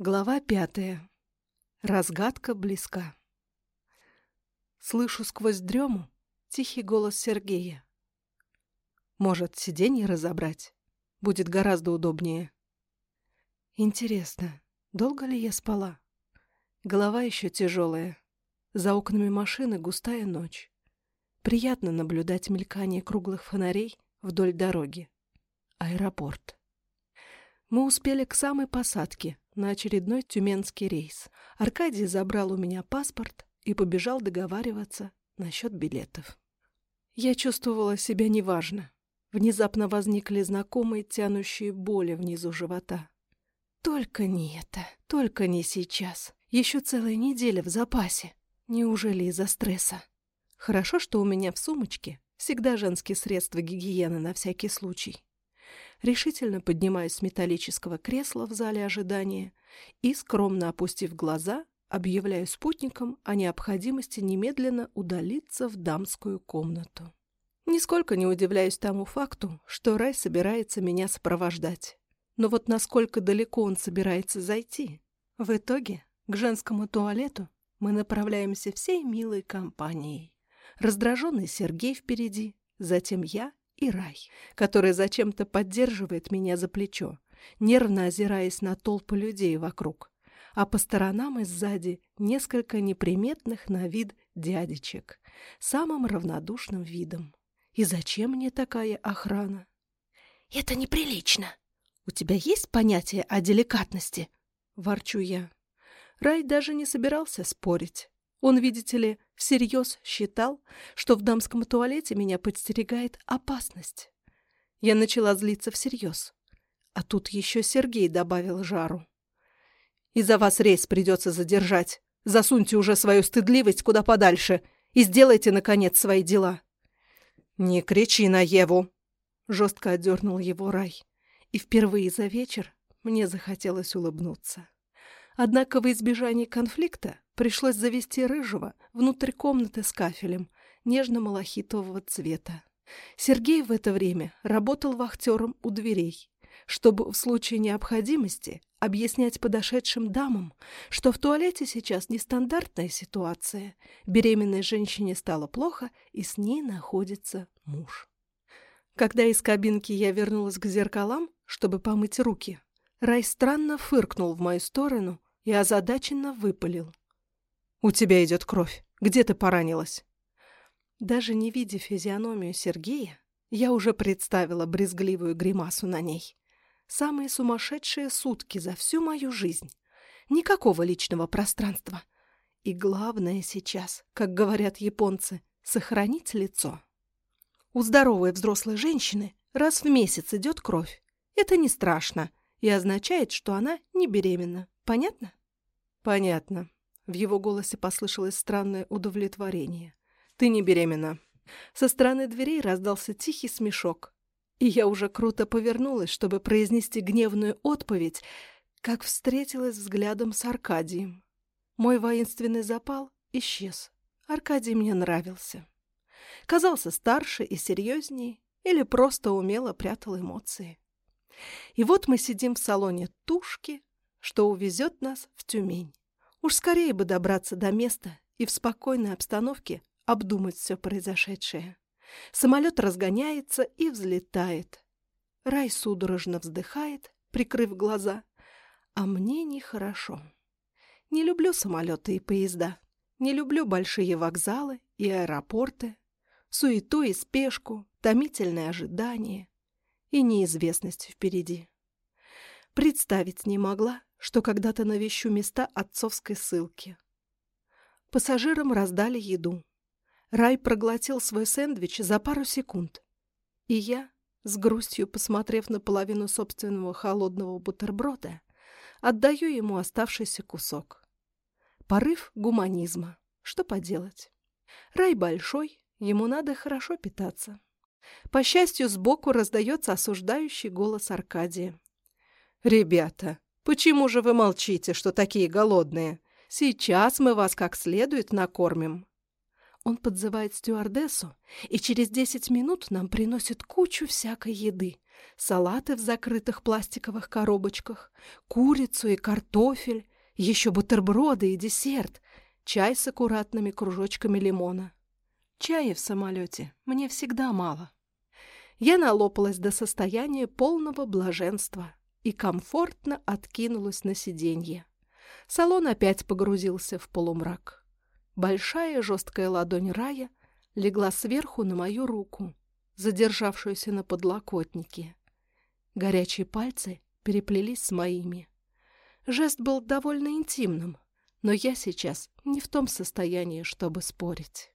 Глава пятая. Разгадка близка. Слышу сквозь дрему тихий голос Сергея. Может, сиденье разобрать? Будет гораздо удобнее. Интересно, долго ли я спала? Голова еще тяжелая. За окнами машины густая ночь. Приятно наблюдать мелькание круглых фонарей вдоль дороги. Аэропорт. Мы успели к самой посадке, на очередной тюменский рейс. Аркадий забрал у меня паспорт и побежал договариваться насчет билетов. Я чувствовала себя неважно. Внезапно возникли знакомые тянущие боли внизу живота. Только не это, только не сейчас. Еще целая неделя в запасе. Неужели из-за стресса? Хорошо, что у меня в сумочке всегда женские средства гигиены на всякий случай решительно поднимаюсь с металлического кресла в зале ожидания и, скромно опустив глаза, объявляю спутникам о необходимости немедленно удалиться в дамскую комнату. Нисколько не удивляюсь тому факту, что Рай собирается меня сопровождать. Но вот насколько далеко он собирается зайти? В итоге к женскому туалету мы направляемся всей милой компанией. Раздраженный Сергей впереди, затем я и Рай, который зачем-то поддерживает меня за плечо, нервно озираясь на толпы людей вокруг, а по сторонам и сзади несколько неприметных на вид дядечек, самым равнодушным видом. И зачем мне такая охрана? «Это неприлично!» «У тебя есть понятие о деликатности?» – ворчу я. Рай даже не собирался спорить. Он, видите ли, всерьез считал, что в дамском туалете меня подстерегает опасность. Я начала злиться всерьез. А тут еще Сергей добавил жару. «Из-за вас рейс придется задержать. Засуньте уже свою стыдливость куда подальше и сделайте, наконец, свои дела». «Не кричи на Еву!» — жестко отдернул его Рай. И впервые за вечер мне захотелось улыбнуться. Однако в избежании конфликта пришлось завести рыжего внутрь комнаты с кафелем нежно-малахитового цвета. Сергей в это время работал вахтером у дверей, чтобы в случае необходимости объяснять подошедшим дамам, что в туалете сейчас нестандартная ситуация, беременной женщине стало плохо и с ней находится муж. Когда из кабинки я вернулась к зеркалам, чтобы помыть руки, Рай странно фыркнул в мою сторону и озадаченно выпалил. «У тебя идет кровь. Где ты поранилась?» Даже не видя физиономию Сергея, я уже представила брезгливую гримасу на ней. Самые сумасшедшие сутки за всю мою жизнь. Никакого личного пространства. И главное сейчас, как говорят японцы, сохранить лицо. У здоровой взрослой женщины раз в месяц идет кровь. Это не страшно и означает, что она не беременна. Понятно? Понятно. В его голосе послышалось странное удовлетворение. Ты не беременна. Со стороны дверей раздался тихий смешок. И я уже круто повернулась, чтобы произнести гневную отповедь, как встретилась взглядом с Аркадием. Мой воинственный запал исчез. Аркадий мне нравился. Казался старше и серьезнее, или просто умело прятал эмоции. И вот мы сидим в салоне тушки, что увезет нас в Тюмень. Уж скорее бы добраться до места и в спокойной обстановке обдумать все произошедшее. Самолет разгоняется и взлетает. Рай судорожно вздыхает, прикрыв глаза. А мне нехорошо. Не люблю самолеты и поезда. Не люблю большие вокзалы и аэропорты. Суету и спешку, томительное ожидание и неизвестность впереди. Представить не могла, что когда-то навещу места отцовской ссылки. Пассажирам раздали еду. Рай проглотил свой сэндвич за пару секунд. И я, с грустью посмотрев на половину собственного холодного бутерброда, отдаю ему оставшийся кусок. Порыв гуманизма. Что поделать? Рай большой, ему надо хорошо питаться. По счастью, сбоку раздается осуждающий голос Аркадия. «Ребята, Почему же вы молчите, что такие голодные? Сейчас мы вас как следует накормим». Он подзывает стюардессу, и через десять минут нам приносят кучу всякой еды. Салаты в закрытых пластиковых коробочках, курицу и картофель, еще бутерброды и десерт, чай с аккуратными кружочками лимона. Чая в самолете мне всегда мало. Я налопалась до состояния полного блаженства и комфортно откинулась на сиденье. Салон опять погрузился в полумрак. Большая жесткая ладонь Рая легла сверху на мою руку, задержавшуюся на подлокотнике. Горячие пальцы переплелись с моими. Жест был довольно интимным, но я сейчас не в том состоянии, чтобы спорить.